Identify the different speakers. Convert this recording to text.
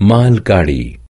Speaker 1: Malgadi.